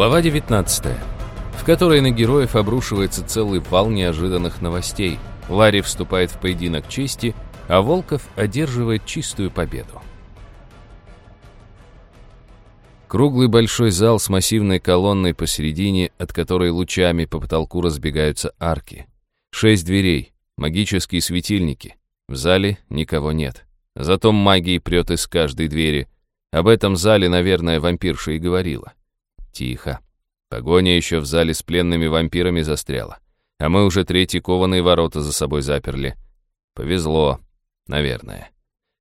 Глава 19, в которой на героев обрушивается целый вал неожиданных новостей. Ларри вступает в поединок чести, а Волков одерживает чистую победу. Круглый большой зал с массивной колонной посередине, от которой лучами по потолку разбегаются арки. Шесть дверей, магические светильники. В зале никого нет. Зато магии прет из каждой двери. Об этом зале, наверное, вампирша и говорила. Тихо. Погоня еще в зале с пленными вампирами застряла. А мы уже третьи кованые ворота за собой заперли. Повезло, наверное.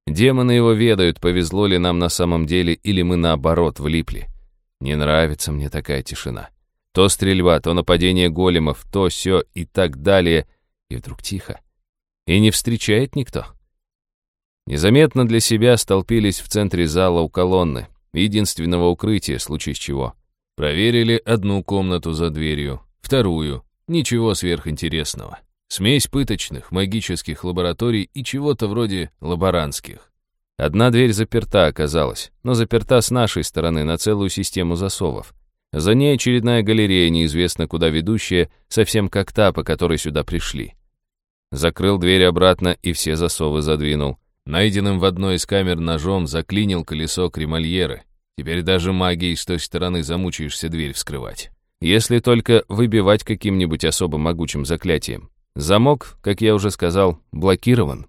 Демоны его ведают, повезло ли нам на самом деле, или мы наоборот влипли. Не нравится мне такая тишина. То стрельба, то нападение големов, то все и так далее. И вдруг тихо. И не встречает никто. Незаметно для себя столпились в центре зала у колонны, единственного укрытия, в случае чего. Проверили одну комнату за дверью, вторую. Ничего сверхинтересного. Смесь пыточных, магических лабораторий и чего-то вроде лаборантских. Одна дверь заперта оказалась, но заперта с нашей стороны на целую систему засовов. За ней очередная галерея, неизвестно куда ведущая, совсем как та, по которой сюда пришли. Закрыл дверь обратно и все засовы задвинул. Найденным в одной из камер ножом заклинил колесо кремольеры. Теперь даже магией с той стороны замучаешься дверь вскрывать. Если только выбивать каким-нибудь особо могучим заклятием. Замок, как я уже сказал, блокирован.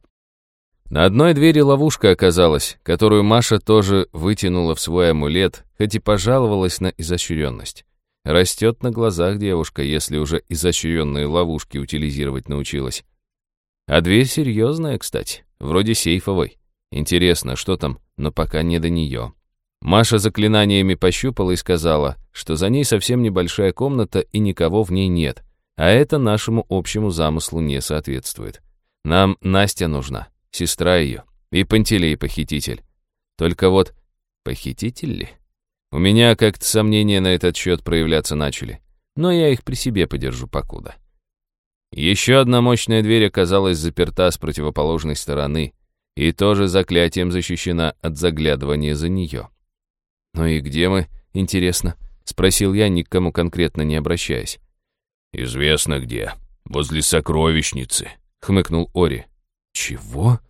На одной двери ловушка оказалась, которую Маша тоже вытянула в свой амулет, хоть и пожаловалась на изощренность. Растет на глазах девушка, если уже изощренные ловушки утилизировать научилась. А дверь серьезная, кстати, вроде сейфовой. Интересно, что там, но пока не до нее. Маша заклинаниями пощупала и сказала, что за ней совсем небольшая комната и никого в ней нет — а это нашему общему замыслу не соответствует. Нам Настя нужна, сестра ее, и Пантелей похититель. Только вот, похититель ли? У меня как-то сомнения на этот счет проявляться начали, но я их при себе подержу покуда. Еще одна мощная дверь оказалась заперта с противоположной стороны и тоже заклятием защищена от заглядывания за нее. «Ну и где мы, интересно?» — спросил я, никому конкретно не обращаясь. «Известно где. Возле сокровищницы», — хмыкнул Ори. «Чего?»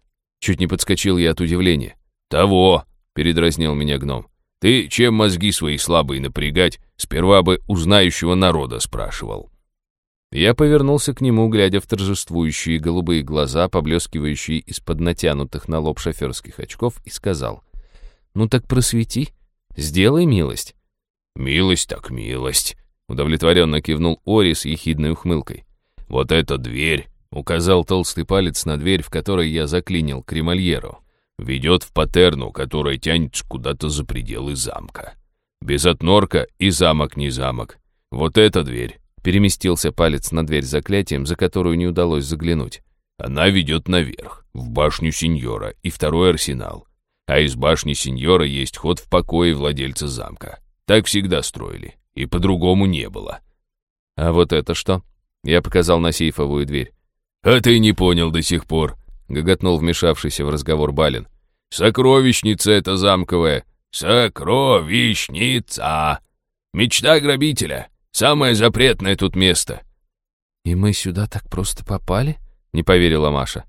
Чуть не подскочил я от удивления. «Того!» — передразнил меня гном. «Ты чем мозги свои слабые напрягать, сперва бы у знающего народа спрашивал». Я повернулся к нему, глядя в торжествующие голубые глаза, поблескивающие из-под натянутых на лоб шоферских очков, и сказал. «Ну так просвети, сделай милость». «Милость так милость», Удовлетворенно кивнул Ори с ехидной ухмылкой. «Вот эта дверь!» — указал толстый палец на дверь, в которой я заклинил кремольеру. «Ведет в патерну, которая тянется куда-то за пределы замка. Без отнорка и замок не замок. Вот эта дверь!» — переместился палец на дверь заклятием, за которую не удалось заглянуть. «Она ведет наверх, в башню сеньора и второй арсенал. А из башни сеньора есть ход в покое владельца замка. Так всегда строили и по-другому не было. А вот это что? Я показал на сейфовую дверь. А ты не понял до сих пор, гоготнул вмешавшийся в разговор Балин. Сокровищница это замковая. Сокровищница. Мечта грабителя. Самое запретное тут место. И мы сюда так просто попали? Не поверила Маша.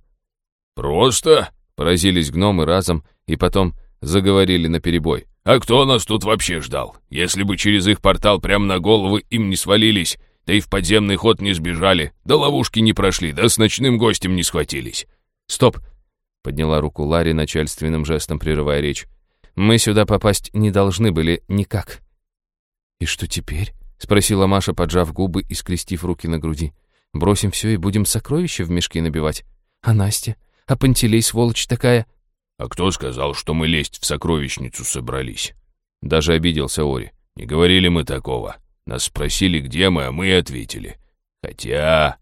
Просто? Поразились гномы разом и потом заговорили наперебой. А кто нас тут вообще ждал? Если бы через их портал прямо на голову им не свалились, да и в подземный ход не сбежали, да ловушки не прошли, да с ночным гостем не схватились. Стоп! Подняла руку Ларри начальственным жестом, прерывая речь. Мы сюда попасть не должны были никак. И что теперь? Спросила Маша, поджав губы и скрестив руки на груди. Бросим все и будем сокровища в мешки набивать. А Настя? А Пантелей, сволочь такая? «А кто сказал, что мы лезть в сокровищницу собрались?» Даже обиделся Ори. «Не говорили мы такого. Нас спросили, где мы, а мы и ответили. Хотя...»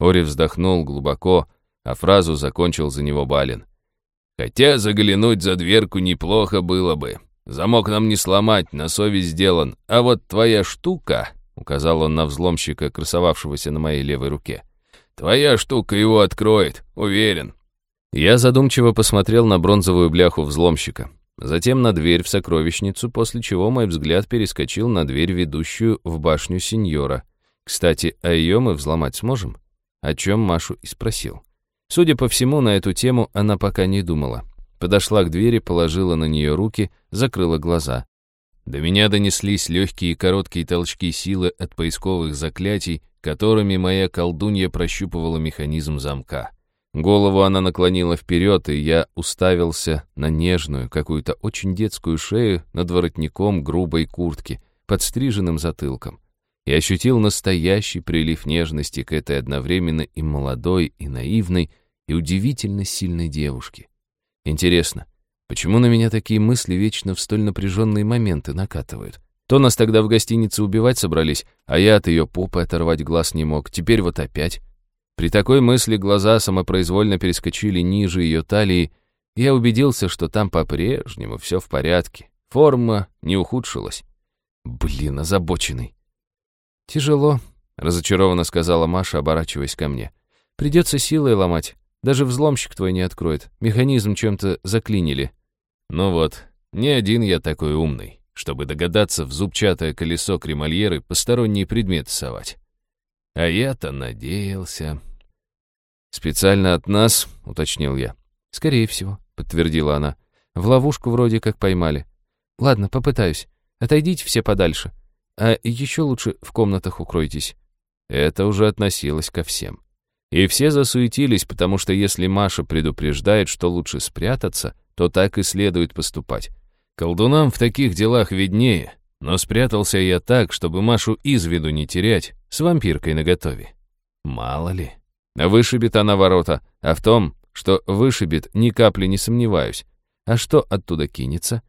Ори вздохнул глубоко, а фразу закончил за него Балин. «Хотя заглянуть за дверку неплохо было бы. Замок нам не сломать, на совесть сделан. А вот твоя штука...» — указал он на взломщика, красовавшегося на моей левой руке. «Твоя штука его откроет, уверен. Я задумчиво посмотрел на бронзовую бляху взломщика. затем на дверь в сокровищницу, после чего мой взгляд перескочил на дверь, ведущую в башню сеньора. Кстати, а ее мы взломать сможем? О чем Машу и спросил. Судя по всему, на эту тему она пока не думала. Подошла к двери, положила на нее руки, закрыла глаза. До меня донеслись легкие и короткие толчки силы от поисковых заклятий, которыми моя колдунья прощупывала механизм замка. Голову она наклонила вперед, и я уставился на нежную, какую-то очень детскую шею над воротником грубой куртки, подстриженным затылком. И ощутил настоящий прилив нежности к этой одновременно и молодой, и наивной, и удивительно сильной девушке. Интересно, почему на меня такие мысли вечно в столь напряженные моменты накатывают? То нас тогда в гостинице убивать собрались, а я от ее попы оторвать глаз не мог, теперь вот опять. При такой мысли глаза самопроизвольно перескочили ниже ее талии, и я убедился, что там по-прежнему все в порядке. Форма не ухудшилась. Блин, озабоченный. «Тяжело», — разочарованно сказала Маша, оборачиваясь ко мне. «Придется силой ломать. Даже взломщик твой не откроет. Механизм чем-то заклинили». «Ну вот, не один я такой умный, чтобы догадаться в зубчатое колесо кремольеры посторонние предметы совать». А я-то надеялся. «Специально от нас», — уточнил я. «Скорее всего», — подтвердила она. «В ловушку вроде как поймали. Ладно, попытаюсь. Отойдите все подальше. А еще лучше в комнатах укройтесь». Это уже относилось ко всем. И все засуетились, потому что если Маша предупреждает, что лучше спрятаться, то так и следует поступать. Колдунам в таких делах виднее, но спрятался я так, чтобы Машу из виду не терять, с вампиркой наготове. Мало ли. Вышибет она ворота, а в том, что вышибет, ни капли не сомневаюсь. А что оттуда кинется?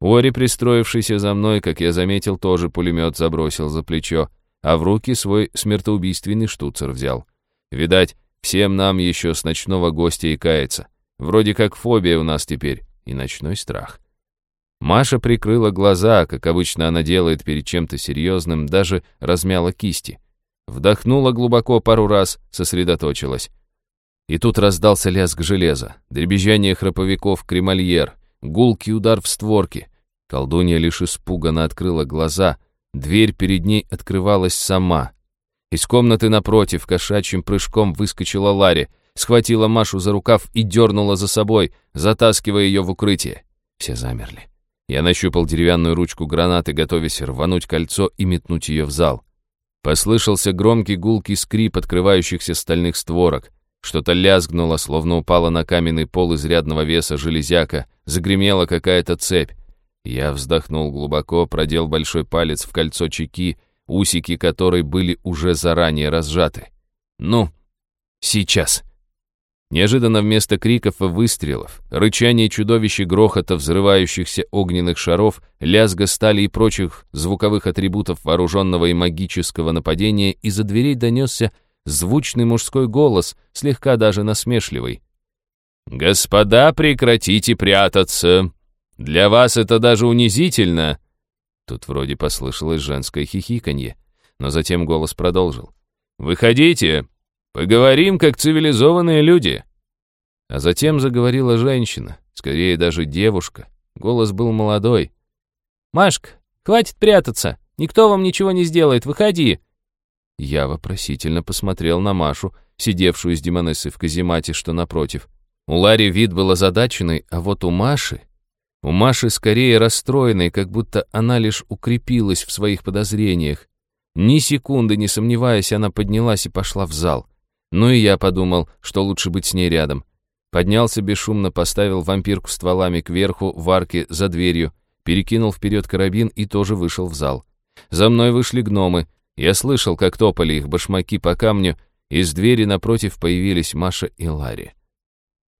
Ори, пристроившийся за мной, как я заметил, тоже пулемет забросил за плечо, а в руки свой смертоубийственный штуцер взял. Видать, всем нам еще с ночного гостя и кается. Вроде как фобия у нас теперь и ночной страх. Маша прикрыла глаза, как обычно она делает перед чем-то серьезным, даже размяла кисти. Вдохнула глубоко пару раз, сосредоточилась. И тут раздался лязг железа, дребезжание храповиков кремольер, гулкий удар в створки. Колдунья лишь испуганно открыла глаза, дверь перед ней открывалась сама. Из комнаты напротив кошачьим прыжком выскочила Ларри, схватила Машу за рукав и дернула за собой, затаскивая ее в укрытие. Все замерли. Я нащупал деревянную ручку гранаты, готовясь рвануть кольцо и метнуть ее в зал. Послышался громкий гулкий скрип открывающихся стальных створок. Что-то лязгнуло, словно упало на каменный пол изрядного веса железяка, загремела какая-то цепь. Я вздохнул глубоко, продел большой палец в кольцо чеки, усики которой были уже заранее разжаты. «Ну, сейчас!» Неожиданно вместо криков и выстрелов, рычания чудовища грохота взрывающихся огненных шаров, лязга стали и прочих звуковых атрибутов вооруженного и магического нападения из-за дверей донесся звучный мужской голос, слегка даже насмешливый. «Господа, прекратите прятаться! Для вас это даже унизительно!» Тут вроде послышалось женское хихиканье, но затем голос продолжил. «Выходите! Поговорим, как цивилизованные люди». А затем заговорила женщина, скорее даже девушка. Голос был молодой. «Машка, хватит прятаться! Никто вам ничего не сделает, выходи!» Я вопросительно посмотрел на Машу, сидевшую с демонессой в каземате, что напротив. У Ларри вид был озадаченный, а вот у Маши... У Маши скорее расстроенной, как будто она лишь укрепилась в своих подозрениях. Ни секунды не сомневаясь, она поднялась и пошла в зал. Ну и я подумал, что лучше быть с ней рядом. Поднялся бесшумно, поставил вампирку стволами кверху в арке за дверью, перекинул вперед карабин и тоже вышел в зал. За мной вышли гномы. Я слышал, как топали их башмаки по камню, из двери напротив появились Маша и Ларри.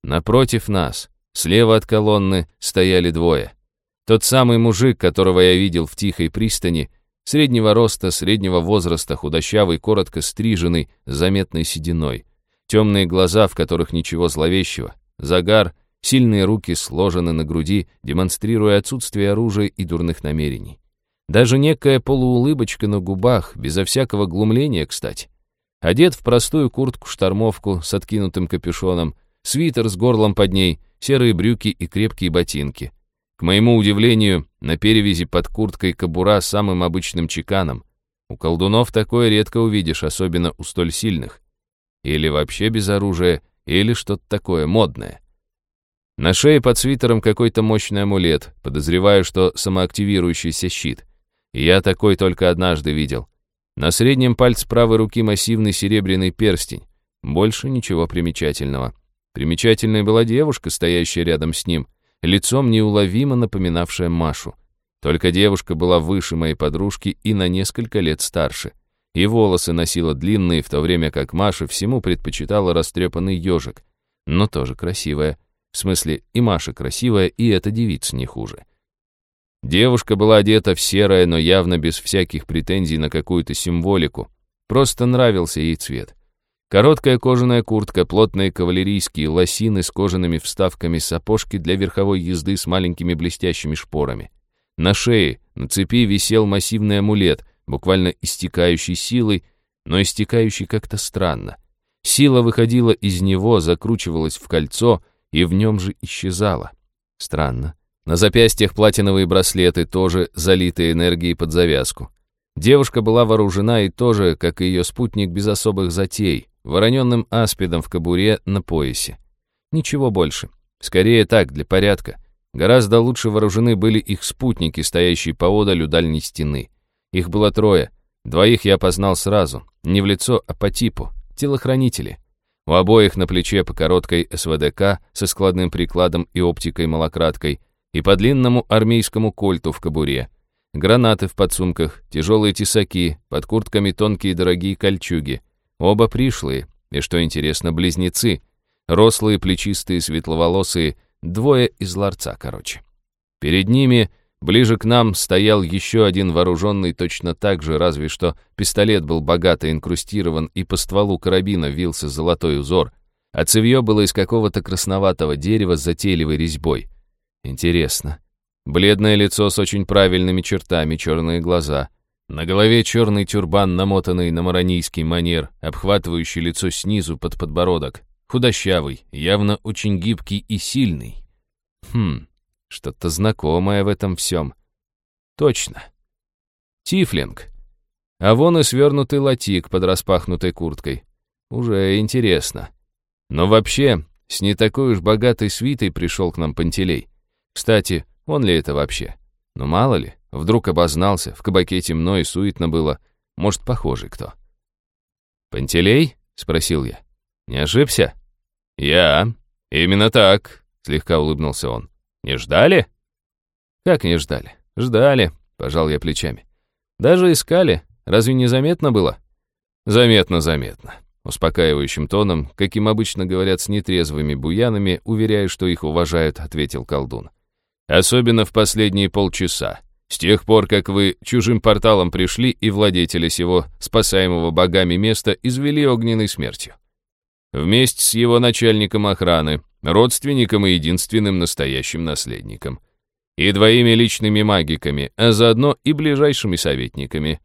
Напротив нас, слева от колонны, стояли двое. Тот самый мужик, которого я видел в тихой пристани, Среднего роста, среднего возраста, худощавый, коротко стриженный, заметной сединой. Темные глаза, в которых ничего зловещего. Загар, сильные руки сложены на груди, демонстрируя отсутствие оружия и дурных намерений. Даже некая полуулыбочка на губах, безо всякого глумления, кстати. Одет в простую куртку-штормовку с откинутым капюшоном, свитер с горлом под ней, серые брюки и крепкие ботинки. Моему удивлению, на перевязи под курткой кобура самым обычным чеканом. У колдунов такое редко увидишь, особенно у столь сильных. Или вообще без оружия, или что-то такое модное. На шее под свитером какой-то мощный амулет, подозреваю, что самоактивирующийся щит. я такой только однажды видел. На среднем пальце правой руки массивный серебряный перстень. Больше ничего примечательного. Примечательной была девушка, стоящая рядом с ним, лицом неуловимо напоминавшая Машу. Только девушка была выше моей подружки и на несколько лет старше. И волосы носила длинные, в то время как Маша всему предпочитала растрепанный ежик. Но тоже красивая. В смысле, и Маша красивая, и эта девица не хуже. Девушка была одета в серое, но явно без всяких претензий на какую-то символику. Просто нравился ей цвет. Короткая кожаная куртка, плотные кавалерийские лосины с кожаными вставками, сапожки для верховой езды с маленькими блестящими шпорами. На шее, на цепи висел массивный амулет, буквально истекающий силой, но истекающий как-то странно. Сила выходила из него, закручивалась в кольцо и в нем же исчезала. Странно. На запястьях платиновые браслеты, тоже залитые энергией под завязку. Девушка была вооружена и тоже, как и ее спутник, без особых затей, вороненным аспидом в кобуре на поясе. Ничего больше. Скорее так, для порядка. Гораздо лучше вооружены были их спутники, стоящие поодаль у дальней стены. Их было трое. Двоих я познал сразу. Не в лицо, а по типу. Телохранители. У обоих на плече по короткой СВДК со складным прикладом и оптикой-малократкой — и по длинному армейскому кольту в кобуре. Гранаты в подсумках, тяжелые тесаки, под куртками тонкие дорогие кольчуги. Оба пришлые, и, что интересно, близнецы. Рослые, плечистые, светловолосые, двое из ларца, короче. Перед ними, ближе к нам, стоял еще один вооруженный точно так же, разве что пистолет был богато инкрустирован, и по стволу карабина вился золотой узор, а цевье было из какого-то красноватого дерева с затейливой резьбой. Интересно. Бледное лицо с очень правильными чертами, черные глаза. На голове черный тюрбан, намотанный на маронийский манер, обхватывающий лицо снизу под подбородок. Худощавый, явно очень гибкий и сильный. Хм, что-то знакомое в этом всем. Точно. Тифлинг. А вон и свернутый латик под распахнутой курткой. Уже интересно. Но вообще, с не такой уж богатой свитой пришел к нам Пантелей. Кстати, он ли это вообще? Ну мало ли, вдруг обознался, в кабаке темно и суетно было. Может, похожий кто. «Пантелей?» — спросил я. «Не ошибся?» «Я. Именно так», — слегка улыбнулся он. «Не ждали?» «Как не ждали? Ждали», — пожал я плечами. «Даже искали. Разве не заметно было?» «Заметно, заметно», — успокаивающим тоном, каким обычно говорят с нетрезвыми буянами, уверяя, что их уважают, ответил колдун. Особенно в последние полчаса. С тех пор, как вы чужим порталом пришли и владетеля сего, спасаемого богами места, извели огненной смертью. Вместе с его начальником охраны, родственником и единственным настоящим наследником. И двоими личными магиками, а заодно и ближайшими советниками.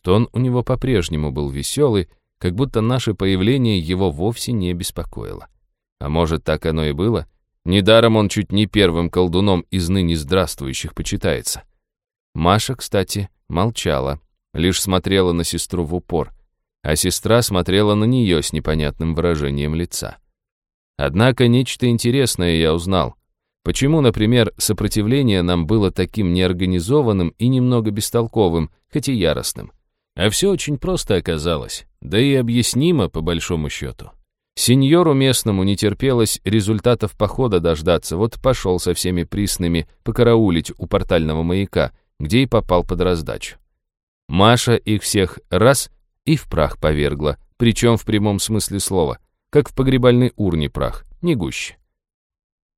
Тон у него по-прежнему был веселый, как будто наше появление его вовсе не беспокоило. А может, так оно и было? Недаром он чуть не первым колдуном из ныне здравствующих почитается. Маша, кстати, молчала, лишь смотрела на сестру в упор, а сестра смотрела на нее с непонятным выражением лица. Однако нечто интересное я узнал. Почему, например, сопротивление нам было таким неорганизованным и немного бестолковым, хоть и яростным? А все очень просто оказалось, да и объяснимо по большому счету. Сеньору местному не терпелось результатов похода дождаться, вот пошел со всеми присными покараулить у портального маяка, где и попал под раздачу. Маша их всех раз и в прах повергла, причем в прямом смысле слова, как в погребальной урне прах, не гуще.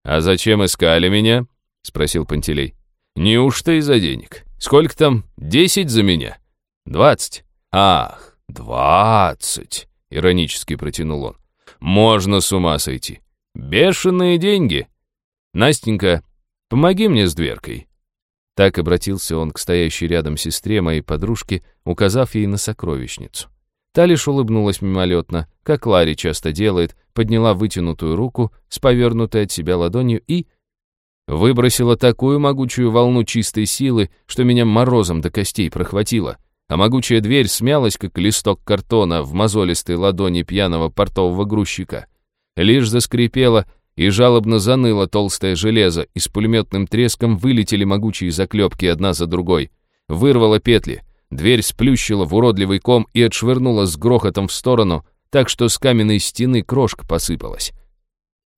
«А зачем искали меня?» — спросил Пантелей. «Неужто из-за денег? Сколько там? Десять за меня?» «Двадцать?» «Ах, двадцать!» — иронически протянул он. Можно с ума сойти. Бешеные деньги. Настенька, помоги мне с дверкой. Так обратился он к стоящей рядом сестре моей подружки, указав ей на сокровищницу. Та лишь улыбнулась мимолетно, как Ларри часто делает, подняла вытянутую руку с повернутой от себя ладонью и... Выбросила такую могучую волну чистой силы, что меня морозом до костей прохватило, а могучая дверь смялась, как листок картона в мозолистой ладони пьяного портового грузчика. Лишь заскрипела и жалобно заныло толстое железо, и с пулеметным треском вылетели могучие заклепки одна за другой. Вырвала петли, дверь сплющила в уродливый ком и отшвырнула с грохотом в сторону, так что с каменной стены крошка посыпалась.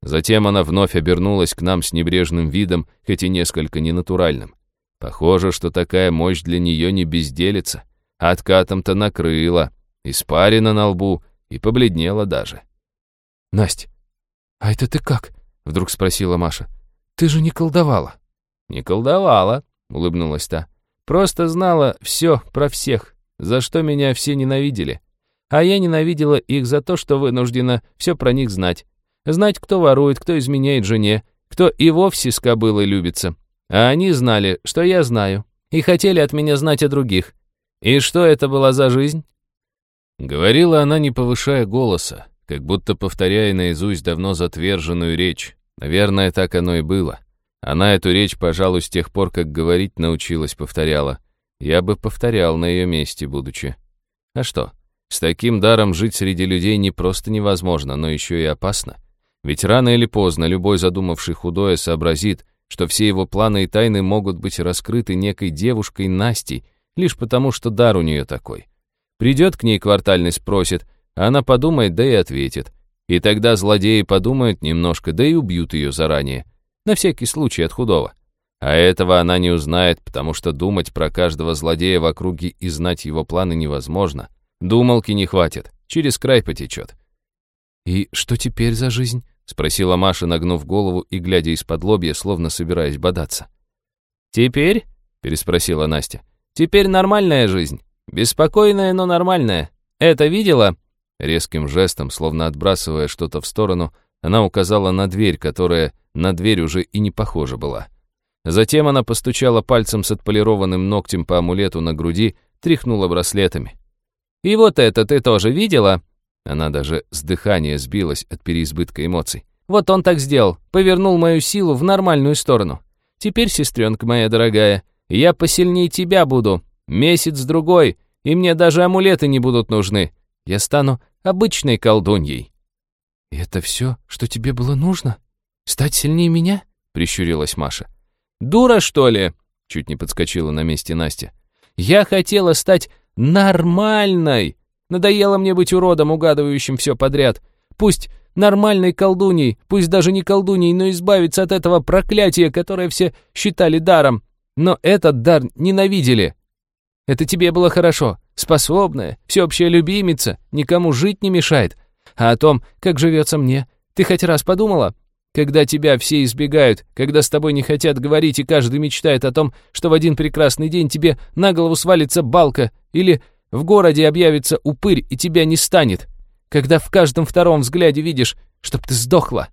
Затем она вновь обернулась к нам с небрежным видом, хоть и несколько ненатуральным. Похоже, что такая мощь для нее не безделица. Откатом-то накрыла, испарина на лбу и побледнела даже. «Насть, а это ты как?» — вдруг спросила Маша. «Ты же не колдовала». «Не колдовала», — улыбнулась та. «Просто знала все про всех, за что меня все ненавидели. А я ненавидела их за то, что вынуждена все про них знать. Знать, кто ворует, кто изменяет жене, кто и вовсе с кобылой любится. А они знали, что я знаю, и хотели от меня знать о других. И что это была за жизнь? Говорила она, не повышая голоса, как будто повторяя наизусть давно затверженную речь. Наверное, так оно и было. Она эту речь, пожалуй, с тех пор, как говорить научилась, повторяла. Я бы повторял на ее месте, будучи. А что, с таким даром жить среди людей не просто невозможно, но еще и опасно. Ведь рано или поздно любой задумавший худое сообразит, что все его планы и тайны могут быть раскрыты некой девушкой Настей, лишь потому, что дар у нее такой. Придет к ней квартальный, спросит, она подумает, да и ответит. И тогда злодеи подумают немножко, да и убьют ее заранее. На всякий случай от худого. А этого она не узнает, потому что думать про каждого злодея в округе и знать его планы невозможно. Думалки не хватит, через край потечет. «И что теперь за жизнь?» — спросила Маша, нагнув голову и глядя из-под лобья, словно собираясь бодаться. «Теперь?» — переспросила Настя. «Теперь нормальная жизнь. Беспокойная, но нормальная. Это видела?» Резким жестом, словно отбрасывая что-то в сторону, она указала на дверь, которая на дверь уже и не похожа была. Затем она постучала пальцем с отполированным ногтем по амулету на груди, тряхнула браслетами. «И вот это ты тоже видела?» Она даже с дыхания сбилась от переизбытка эмоций. «Вот он так сделал, повернул мою силу в нормальную сторону. Теперь, сестренка моя дорогая, я посильнее тебя буду. Месяц-другой, и мне даже амулеты не будут нужны. Я стану обычной колдуньей». «И это все, что тебе было нужно? Стать сильнее меня?» — прищурилась Маша. «Дура, что ли?» — чуть не подскочила на месте Настя. «Я хотела стать нормальной, Надоело мне быть уродом, угадывающим все подряд. Пусть нормальной колдуней, пусть даже не колдуней, но избавиться от этого проклятия, которое все считали даром. Но этот дар ненавидели. Это тебе было хорошо, способная, всеобщая любимица, никому жить не мешает. А о том, как живется мне, ты хоть раз подумала? Когда тебя все избегают, когда с тобой не хотят говорить и каждый мечтает о том, что в один прекрасный день тебе на голову свалится балка или в городе объявится упырь, и тебя не станет, когда в каждом втором взгляде видишь, чтоб ты сдохла».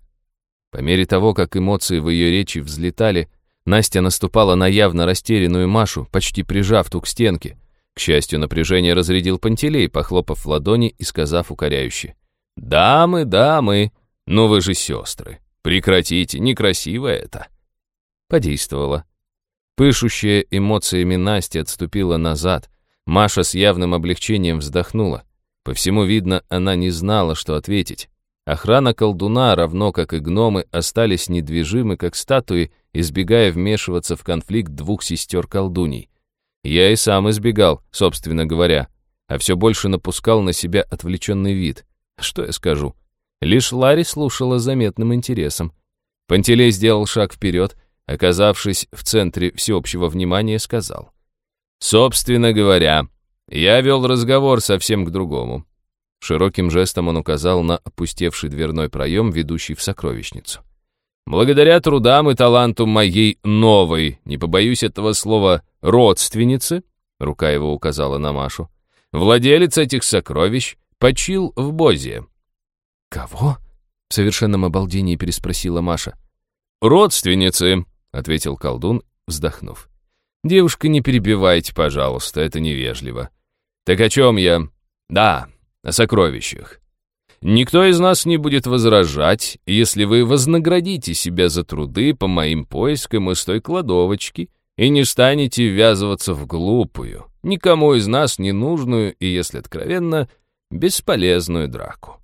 По мере того, как эмоции в ее речи взлетали, Настя наступала на явно растерянную Машу, почти прижав ту к стенке. К счастью, напряжение разрядил Пантелей, похлопав в ладони и сказав укоряюще. «Дамы, дамы, ну вы же сестры, прекратите, некрасиво это». Подействовало. Пышущая эмоциями Настя отступила назад, Маша с явным облегчением вздохнула. По всему видно, она не знала, что ответить. Охрана колдуна, равно как и гномы, остались недвижимы, как статуи, избегая вмешиваться в конфликт двух сестер-колдуней. Я и сам избегал, собственно говоря, а все больше напускал на себя отвлеченный вид. Что я скажу? Лишь Ларри слушала заметным интересом. Пантелей сделал шаг вперед, оказавшись в центре всеобщего внимания, сказал — Собственно говоря, я вел разговор совсем к другому. Широким жестом он указал на опустевший дверной проем, ведущий в сокровищницу. Благодаря трудам и таланту моей новой, не побоюсь этого слова, родственницы, рука его указала на Машу, владелец этих сокровищ почил в Бозе. «Кого?» — в совершенном обалдении переспросила Маша. «Родственницы», — ответил колдун, вздохнув. «Девушка, не перебивайте, пожалуйста, это невежливо. Так о чем я? Да, о сокровищах. Никто из нас не будет возражать, если вы вознаградите себя за труды по моим поискам из той кладовочки и не станете ввязываться в глупую, никому из нас не нужную и, если откровенно, бесполезную драку.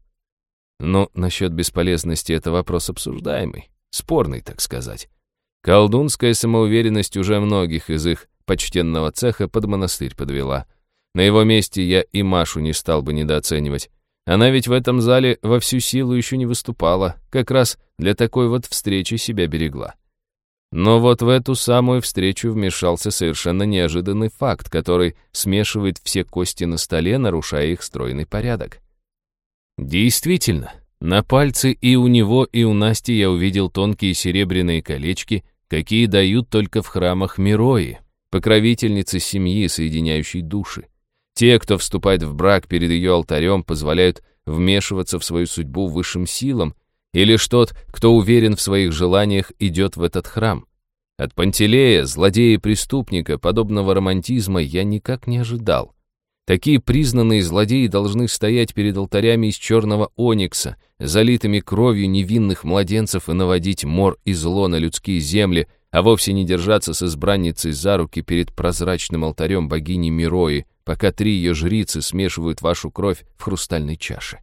Но насчет бесполезности это вопрос обсуждаемый, спорный, так сказать. Колдунская самоуверенность уже многих из их почтенного цеха под монастырь подвела. На его месте я и Машу не стал бы недооценивать. Она ведь в этом зале во всю силу еще не выступала, как раз для такой вот встречи себя берегла. Но вот в эту самую встречу вмешался совершенно неожиданный факт, который смешивает все кости на столе, нарушая их стройный порядок. Действительно, на пальце и у него, и у Насти я увидел тонкие серебряные колечки, какие дают только в храмах Мирои, покровительницы семьи, соединяющей души. Те, кто вступает в брак перед ее алтарем, позволяют вмешиваться в свою судьбу высшим силам, или лишь тот, кто уверен в своих желаниях, идет в этот храм. От Пантелея, злодея и преступника, подобного романтизма я никак не ожидал. Такие признанные злодеи должны стоять перед алтарями из черного оникса, залитыми кровью невинных младенцев и наводить мор и зло на людские земли, а вовсе не держаться с избранницей за руки перед прозрачным алтарем богини Мирои, пока три ее жрицы смешивают вашу кровь в хрустальной чаше.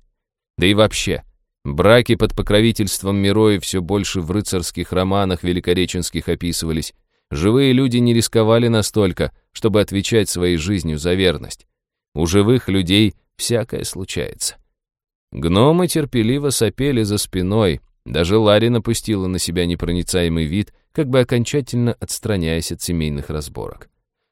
Да и вообще, браки под покровительством Мирои все больше в рыцарских романах великореченских описывались. Живые люди не рисковали настолько, чтобы отвечать своей жизнью за верность. У живых людей всякое случается. Гномы терпеливо сопели за спиной, даже Ларри напустила на себя непроницаемый вид, как бы окончательно отстраняясь от семейных разборок.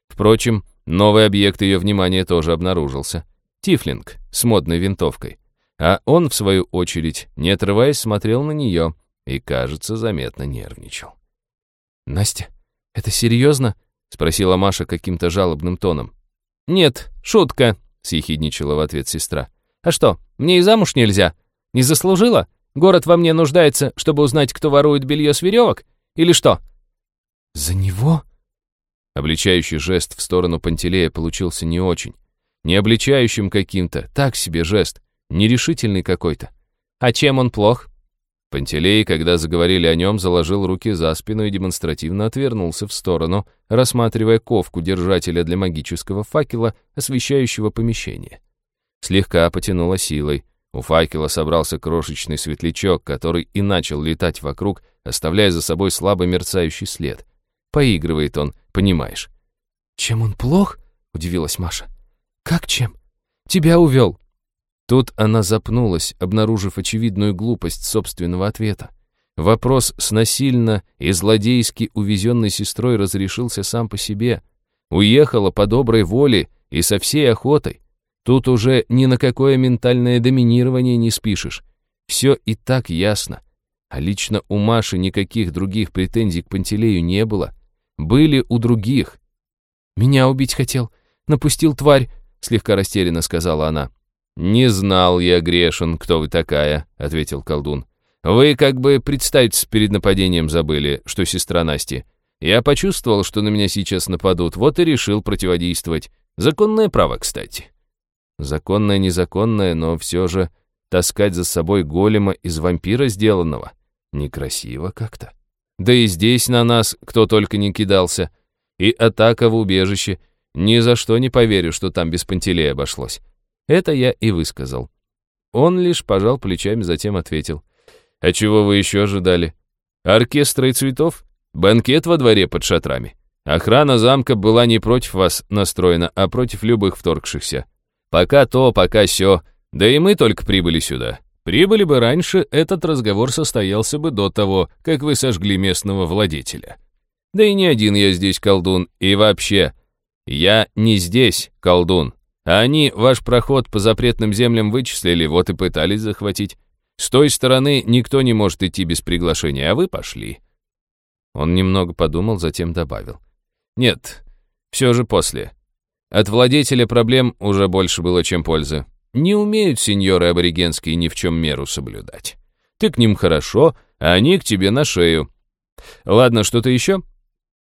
Впрочем, новый объект ее внимания тоже обнаружился. Тифлинг с модной винтовкой. А он, в свою очередь, не отрываясь, смотрел на нее и, кажется, заметно нервничал. «Настя, это серьезно?» — спросила Маша каким-то жалобным тоном. «Нет, шутка», — съехидничала в ответ сестра. «А что, мне и замуж нельзя? Не заслужила? Город во мне нуждается, чтобы узнать, кто ворует белье с веревок? Или что?» «За него?» Обличающий жест в сторону Пантелея получился не очень. Не обличающим каким-то, так себе жест, нерешительный какой-то. «А чем он плох?» Пантелей, когда заговорили о нем, заложил руки за спину и демонстративно отвернулся в сторону, рассматривая ковку держателя для магического факела, освещающего помещение. Слегка потянуло силой. У факела собрался крошечный светлячок, который и начал летать вокруг, оставляя за собой слабо мерцающий след. Поигрывает он, понимаешь. «Чем он плох?» — удивилась Маша. «Как чем? Тебя увел. Тут она запнулась, обнаружив очевидную глупость собственного ответа. Вопрос с насильно и злодейски увезенной сестрой разрешился сам по себе. Уехала по доброй воле и со всей охотой. Тут уже ни на какое ментальное доминирование не спишешь. Все и так ясно. А лично у Маши никаких других претензий к Пантелею не было. Были у других. «Меня убить хотел. Напустил тварь», — слегка растерянно сказала она. «Не знал я, Грешин, кто вы такая», — ответил колдун. «Вы как бы представьтесь перед нападением забыли, что сестра Насти. Я почувствовал, что на меня сейчас нападут, вот и решил противодействовать. Законное право, кстати». Законное, незаконное, но все же таскать за собой голема из вампира сделанного некрасиво как-то. Да и здесь на нас кто только не кидался. И атака в убежище. Ни за что не поверю, что там без Пантелея обошлось. Это я и высказал. Он лишь пожал плечами, затем ответил. «А чего вы еще ожидали? Оркестра и цветов? Банкет во дворе под шатрами. Охрана замка была не против вас настроена, а против любых вторгшихся. Пока то, пока сё. Да и мы только прибыли сюда. Прибыли бы раньше, этот разговор состоялся бы до того, как вы сожгли местного владетеля. Да и не один я здесь колдун, и вообще, я не здесь колдун, а они ваш проход по запретным землям вычислили, вот и пытались захватить. С той стороны никто не может идти без приглашения, а вы пошли». Он немного подумал, затем добавил. «Нет, все же после. От владетеля проблем уже больше было, чем пользы. Не умеют сеньоры аборигенские ни в чем меру соблюдать. Ты к ним хорошо, а они к тебе на шею. Ладно, что-то еще?»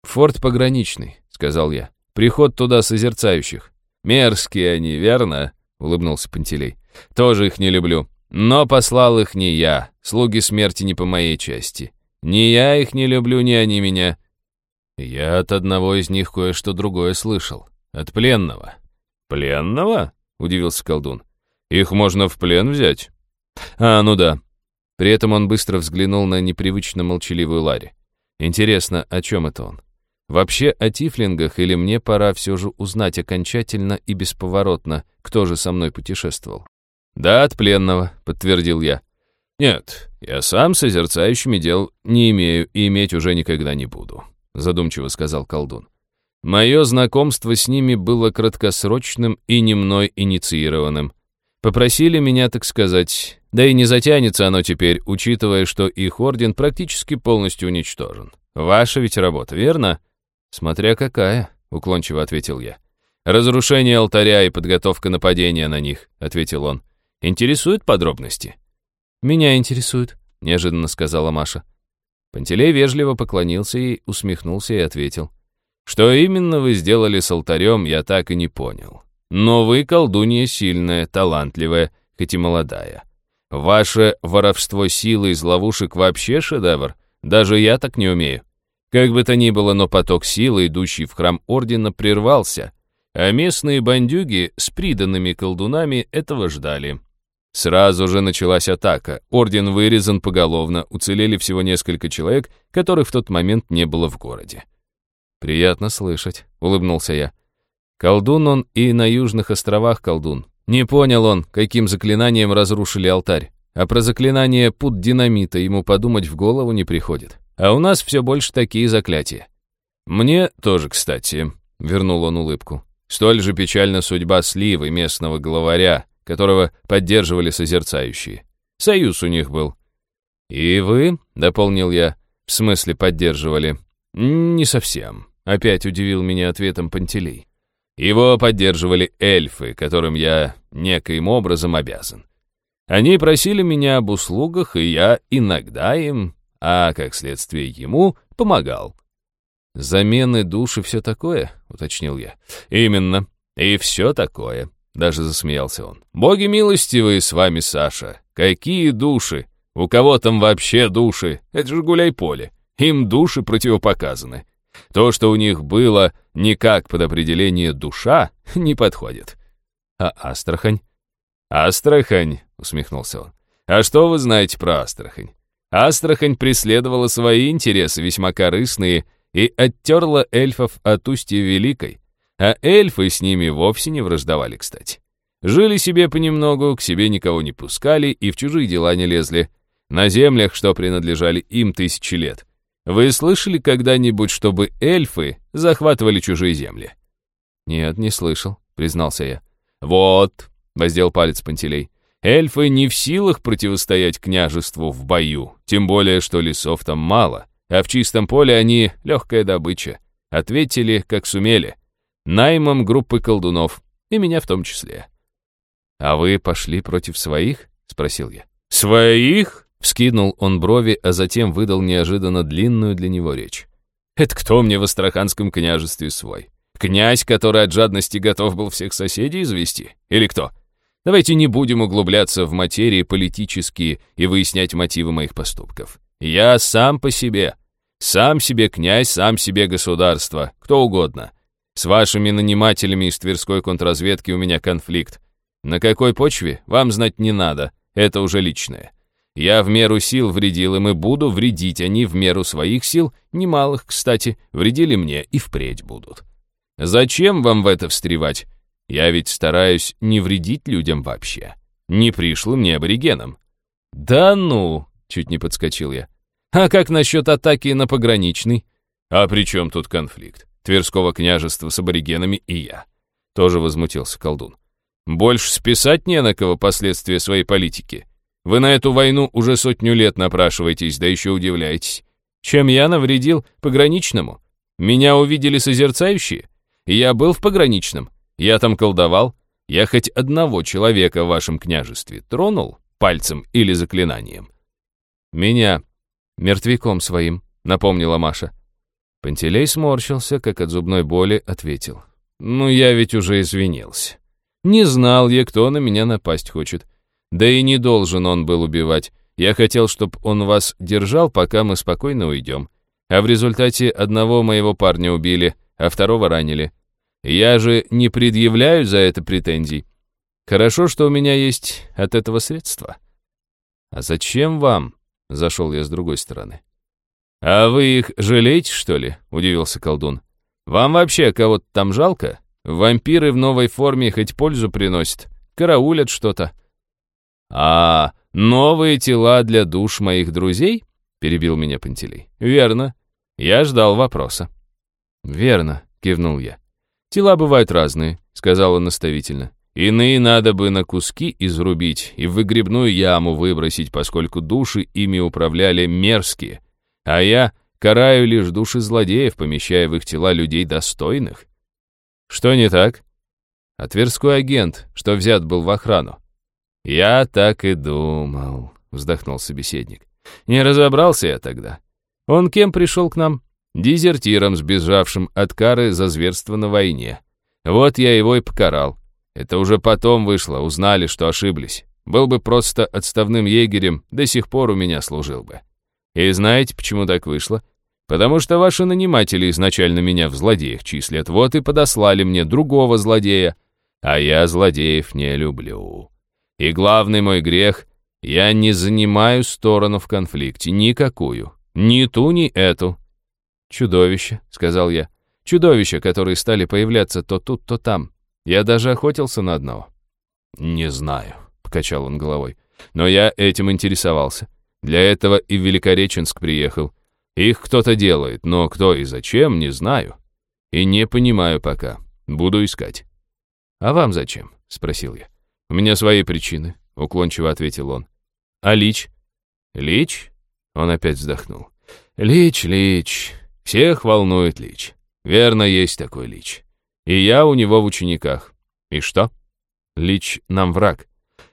«Форт пограничный», — сказал я. «Приход туда созерцающих. «Мерзкие они, верно?» — улыбнулся Пантелей. «Тоже их не люблю. Но послал их не я, слуги смерти не по моей части. Ни я их не люблю, ни они меня. Я от одного из них кое-что другое слышал. От пленного. «Пленного?» — удивился колдун. «Их можно в плен взять?» «А, ну да». При этом он быстро взглянул на непривычно молчаливую Ларри. «Интересно, о чем это он? Вообще о тифлингах или мне пора все же узнать окончательно и бесповоротно, кто же со мной путешествовал?» «Да, от пленного», — подтвердил я. «Нет, я сам созерцающими дел не имею и иметь уже никогда не буду», — задумчиво сказал колдун. Мое знакомство с ними было краткосрочным и не мной инициированным. Попросили меня, так сказать, да и не затянется оно теперь, учитывая, что их орден практически полностью уничтожен. Ваша ведь работа, верно? Смотря какая, уклончиво ответил я. Разрушение алтаря и подготовка нападения на них, ответил он. Интересуют подробности? Меня интересует, неожиданно сказала Маша. Пантелей вежливо поклонился и усмехнулся и ответил. Что именно вы сделали с алтарем, я так и не понял. Но вы колдунья сильная, талантливая, хоть и молодая. Ваше воровство силы из ловушек вообще шедевр. Даже я так не умею. Как бы то ни было, но поток силы, идущий в храм Ордена, прервался, а местные бандюги с приданными колдунами этого ждали. Сразу же началась атака. Орден вырезан поголовно, уцелели всего несколько человек, которых в тот момент не было в городе. «Приятно слышать», — улыбнулся я. «Колдун он и на Южных островах колдун. Не понял он, каким заклинанием разрушили алтарь. А про заклинание пут динамита ему подумать в голову не приходит. А у нас все больше такие заклятия». «Мне тоже, кстати», — вернул он улыбку. «Столь же печальна судьба Сливы, местного главаря, которого поддерживали созерцающие. Союз у них был». «И вы», — дополнил я, — «в смысле поддерживали?» «Не совсем», — опять удивил меня ответом Пантелей. Его поддерживали эльфы, которым я некоим образом обязан. Они просили меня об услугах, и я иногда им, а, как следствие, ему помогал. «Замены души все такое?» — уточнил я. «Именно. И все такое», — даже засмеялся он. «Боги милостивые с вами, Саша. Какие души? У кого там вообще души? Это же гуляй-поле. Им души противопоказаны. То, что у них было никак под определение душа, не подходит. А Астрахань? Астрахань, усмехнулся он. А что вы знаете про Астрахань? Астрахань преследовала свои интересы, весьма корыстные, и оттерла эльфов от устья Великой. А эльфы с ними вовсе не враждовали, кстати. Жили себе понемногу, к себе никого не пускали и в чужие дела не лезли. На землях, что принадлежали им тысячи лет. Вы слышали когда-нибудь, чтобы эльфы захватывали чужие земли? Нет, не слышал, признался я. Вот, воздел палец Пантелей. Эльфы не в силах противостоять княжеству в бою, тем более, что лесов там мало, а в чистом поле они легкая добыча. Ответили, как сумели. Наймом группы колдунов, и меня в том числе. «А вы пошли против своих?» — спросил я. «Своих?» Вскинул он брови, а затем выдал неожиданно длинную для него речь. «Это кто мне в Астраханском княжестве свой? Князь, который от жадности готов был всех соседей извести? Или кто? Давайте не будем углубляться в материи политические и выяснять мотивы моих поступков. Я сам по себе. Сам себе князь, сам себе государство, кто угодно. С вашими нанимателями из Тверской контрразведки у меня конфликт. На какой почве, вам знать не надо, это уже личное. Я в меру сил вредил им и буду вредить, они в меру своих сил, немалых, кстати, вредили мне и впредь будут. Зачем вам в это встревать? Я ведь стараюсь не вредить людям вообще. Не пришлым, не аборигенам. Да ну, чуть не подскочил я. А как насчет атаки на пограничный? А при чем тут конфликт? Тверского княжества с аборигенами и я. Тоже возмутился колдун. Больше списать не на кого последствия своей политики. Вы на эту войну уже сотню лет напрашиваетесь, да еще удивляетесь. Чем я навредил пограничному? Меня увидели созерцающие? Я был в пограничном. Я там колдовал. Я хоть одного человека в вашем княжестве тронул пальцем или заклинанием? Меня мертвяком своим, напомнила Маша. Пантелей сморщился, как от зубной боли, ответил. «Ну, я ведь уже извинился. Не знал я, кто на меня напасть хочет. Да и не должен он был убивать. Я хотел, чтобы он вас держал, пока мы спокойно уйдем. А в результате одного моего парня убили, а второго ранили. Я же не предъявляю за это претензий. Хорошо, что у меня есть от этого средства. А зачем вам? Зашел я с другой стороны. А вы их жалеете, что ли? Удивился колдун. Вам вообще кого-то там жалко? Вампиры в новой форме хоть пользу приносят, караулят что-то. А новые тела для душ моих друзей? Перебил меня Пантелей. Верно. Я ждал вопроса. Верно, кивнул я. Тела бывают разные, сказал он наставительно. Иные надо бы на куски изрубить и в выгребную яму выбросить, поскольку души ими управляли мерзкие. А я караю лишь души злодеев, помещая в их тела людей достойных. Что не так? А агент, что взят был в охрану. Я так и думал, вздохнул собеседник. Не разобрался я тогда. Он кем пришел к нам? Дезертиром, сбежавшим от кары за зверство на войне. Вот я его и покарал. Это уже потом вышло, узнали, что ошиблись. Был бы просто отставным егерем, до сих пор у меня служил бы. И знаете, почему так вышло? Потому что ваши наниматели изначально меня в злодеях числят, вот и подослали мне другого злодея, а я злодеев не люблю. И главный мой грех — я не занимаю сторону в конфликте, никакую, ни ту, ни эту. «Чудовище», — сказал я, — «чудовища, которые стали появляться то тут, то там. Я даже охотился на одного». «Не знаю», — покачал он головой, — «но я этим интересовался. Для этого и в Великореченск приехал. Их кто-то делает, но кто и зачем, не знаю. И не понимаю пока. Буду искать». «А вам зачем?» — спросил я. «У меня свои причины», — уклончиво ответил он. «А Лич?» «Лич?» — он опять вздохнул. «Лич, Лич. Всех волнует Лич. Верно, есть такой Лич. И я у него в учениках. И что? Лич нам враг.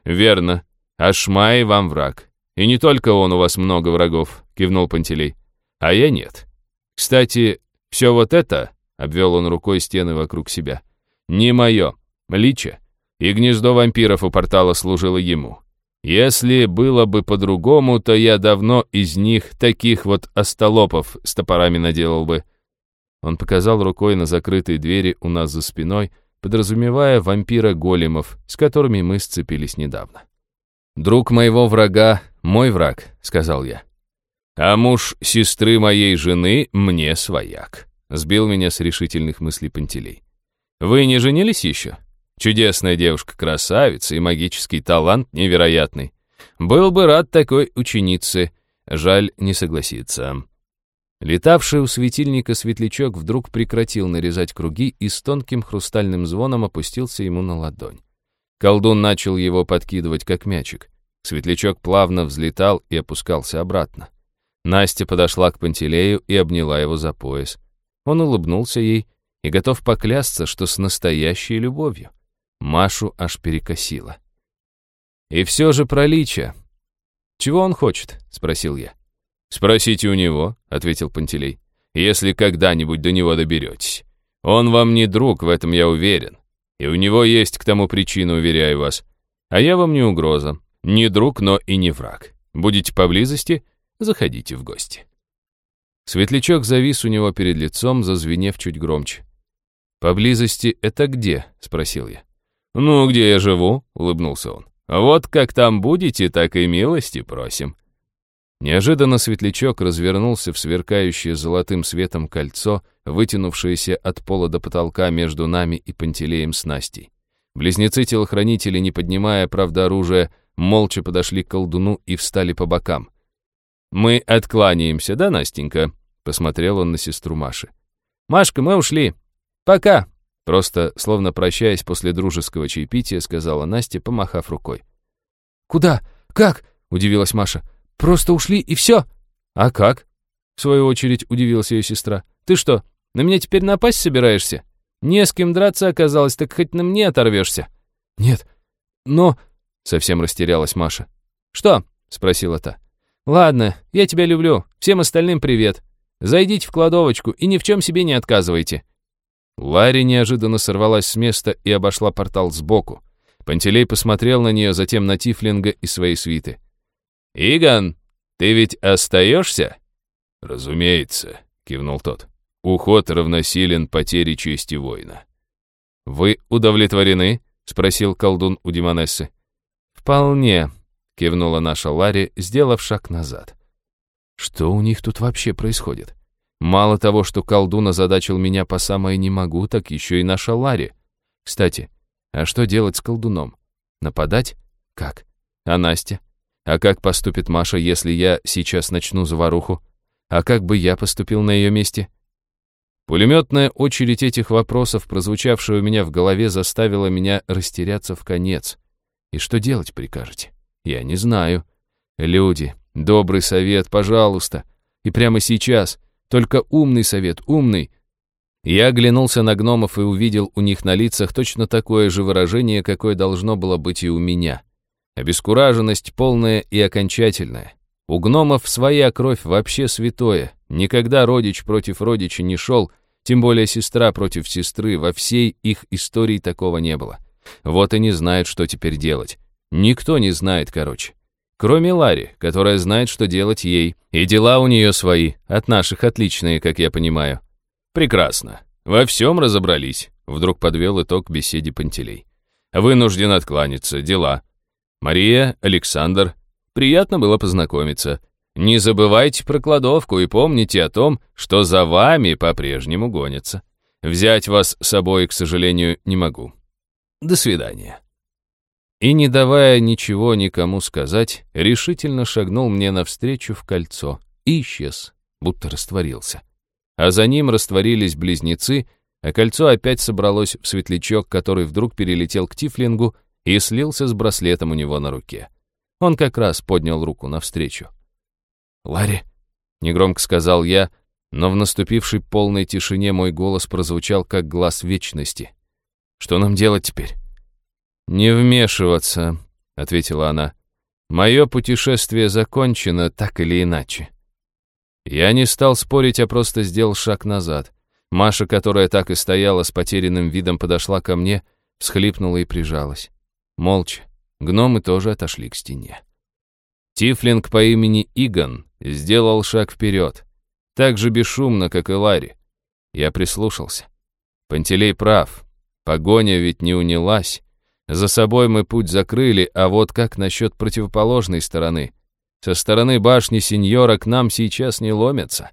Верно. А Шмай вам враг. И не только он у вас много врагов, кивнул Пантелей а я нет. Кстати, все вот это, обвел он рукой стены вокруг себя, не мое, лича, и гнездо вампиров у портала служило ему. Если было бы по-другому, то я давно из них таких вот остолопов с топорами наделал бы. Он показал рукой на закрытые двери у нас за спиной, подразумевая вампира-големов, с которыми мы сцепились недавно. «Друг моего врага — мой враг», — сказал я. А муж сестры моей жены мне свояк. Сбил меня с решительных мыслей Пантелей. Вы не женились еще? Чудесная девушка-красавица и магический талант невероятный. Был бы рад такой ученице. Жаль, не согласиться. Летавший у светильника светлячок вдруг прекратил нарезать круги и с тонким хрустальным звоном опустился ему на ладонь. Колдун начал его подкидывать, как мячик. Светлячок плавно взлетал и опускался обратно. Настя подошла к Пантелею и обняла его за пояс. Он улыбнулся ей и готов поклясться, что с настоящей любовью. Машу аж перекосило. «И все же про. Чего он хочет?» — спросил я. «Спросите у него», — ответил Пантелей, «если когда-нибудь до него доберетесь. Он вам не друг, в этом я уверен. И у него есть к тому причина, уверяю вас. А я вам не угроза. Не друг, но и не враг. Будете поблизости — Заходите в гости». Светлячок завис у него перед лицом, зазвенев чуть громче. «Поблизости это где?» — спросил я. «Ну, где я живу?» — улыбнулся он. «Вот как там будете, так и милости просим». Неожиданно светлячок развернулся в сверкающее золотым светом кольцо, вытянувшееся от пола до потолка между нами и Пантелеем с Настей. Близнецы-телохранители, не поднимая, правда, оружия, молча подошли к колдуну и встали по бокам. «Мы откланяемся, да, Настенька?» Посмотрел он на сестру Маши. «Машка, мы ушли. Пока!» Просто, словно прощаясь после дружеского чаепития, сказала Настя, помахав рукой. «Куда? Как?» — удивилась Маша. «Просто ушли и все?» «А как?» — в свою очередь удивилась ее сестра. «Ты что, на меня теперь напасть собираешься? Не с кем драться оказалось, так хоть на мне оторвешься». «Нет, но...» — совсем растерялась Маша. «Что?» — спросила та. «Ладно, я тебя люблю. Всем остальным привет. Зайдите в кладовочку и ни в чем себе не отказывайте». Ларри неожиданно сорвалась с места и обошла портал сбоку. Пантелей посмотрел на нее, затем на Тифлинга и своей свиты. «Иган, ты ведь остаешься?» «Разумеется», — кивнул тот. «Уход равносилен потере чести воина». «Вы удовлетворены?» — спросил колдун у Димонессы. «Вполне», — кивнула наша Ларри, сделав шаг назад. «Что у них тут вообще происходит? Мало того, что колдун озадачил меня по самое не могу, так еще и наша Ларри. Кстати, а что делать с колдуном? Нападать? Как? А Настя? А как поступит Маша, если я сейчас начну заваруху? А как бы я поступил на ее месте?» Пулеметная очередь этих вопросов, прозвучавшая у меня в голове, заставила меня растеряться в конец. И что делать прикажете? Я не знаю. Люди, добрый совет, пожалуйста. И прямо сейчас. Только умный совет, умный. Я оглянулся на гномов и увидел у них на лицах точно такое же выражение, какое должно было быть и у меня. Обескураженность полная и окончательная. У гномов своя кровь вообще святое. Никогда родич против родича не шел, тем более сестра против сестры. Во всей их истории такого не было. Вот и не знают, что теперь делать. Никто не знает, короче. Кроме Ларри, которая знает, что делать ей. И дела у нее свои, от наших отличные, как я понимаю. Прекрасно. Во всем разобрались. Вдруг подвел итог беседе Пантелей. Вынужден откланяться, дела. Мария, Александр, приятно было познакомиться. Не забывайте про кладовку и помните о том, что за вами по-прежнему гонятся. Взять вас с собой, к сожалению, не могу. До свидания. И, не давая ничего никому сказать, решительно шагнул мне навстречу в кольцо и исчез, будто растворился. А за ним растворились близнецы, а кольцо опять собралось в светлячок, который вдруг перелетел к Тифлингу и слился с браслетом у него на руке. Он как раз поднял руку навстречу. «Ларри», — негромко сказал я, но в наступившей полной тишине мой голос прозвучал как глаз вечности. «Что нам делать теперь?» «Не вмешиваться», — ответила она. «Мое путешествие закончено так или иначе». Я не стал спорить, а просто сделал шаг назад. Маша, которая так и стояла с потерянным видом, подошла ко мне, всхлипнула и прижалась. Молча. Гномы тоже отошли к стене. Тифлинг по имени Иган сделал шаг вперед, так же бесшумно, как и Ларри. Я прислушался. Пантелей прав. Погоня ведь не унялась. За собой мы путь закрыли, а вот как насчет противоположной стороны? Со стороны башни сеньора к нам сейчас не ломятся.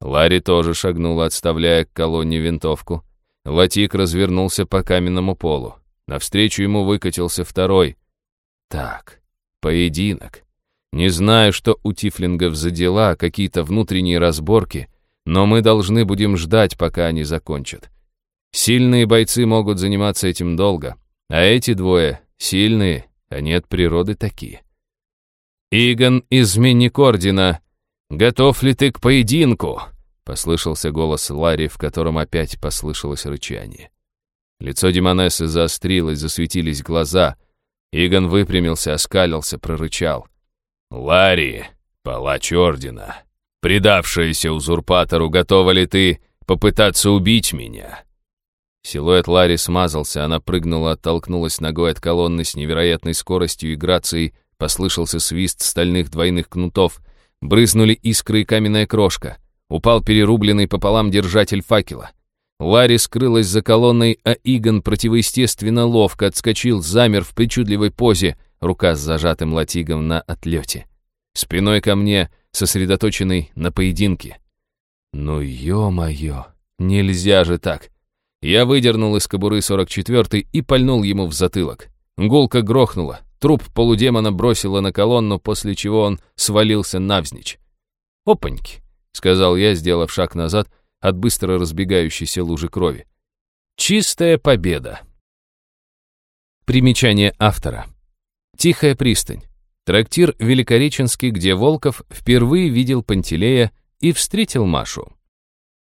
Ларри тоже шагнул, отставляя к колонне винтовку. Латик развернулся по каменному полу. Навстречу ему выкатился второй. Так, поединок. Не знаю, что у тифлингов за дела, какие-то внутренние разборки, но мы должны будем ждать, пока они закончат. Сильные бойцы могут заниматься этим долго, а эти двое сильные, они от природы такие. «Игон, изменник Ордена, готов ли ты к поединку?» Послышался голос Ларри, в котором опять послышалось рычание. Лицо Демонессы заострилось, засветились глаза. Игон выпрямился, оскалился, прорычал. «Ларри, палач Ордена, предавшаяся узурпатору, готова ли ты попытаться убить меня?» Силуэт Ларри смазался, она прыгнула, оттолкнулась ногой от колонны с невероятной скоростью и грацией, послышался свист стальных двойных кнутов, брызнули искры и каменная крошка. Упал перерубленный пополам держатель факела. Ларри скрылась за колонной, а Игон противоестественно ловко отскочил, замер в причудливой позе, рука с зажатым латигом на отлете. Спиной ко мне, сосредоточенный на поединке. Ну, ё-моё, нельзя же так. Я выдернул из кобуры 44-й и пальнул ему в затылок. Гулка грохнула, труп полудемона бросила на колонну, после чего он свалился навзничь. «Опаньки», — сказал я, сделав шаг назад от быстро разбегающейся лужи крови. «Чистая победа». Примечание автора. Тихая пристань. Трактир Великореченский, где Волков впервые видел Пантелея и встретил Машу.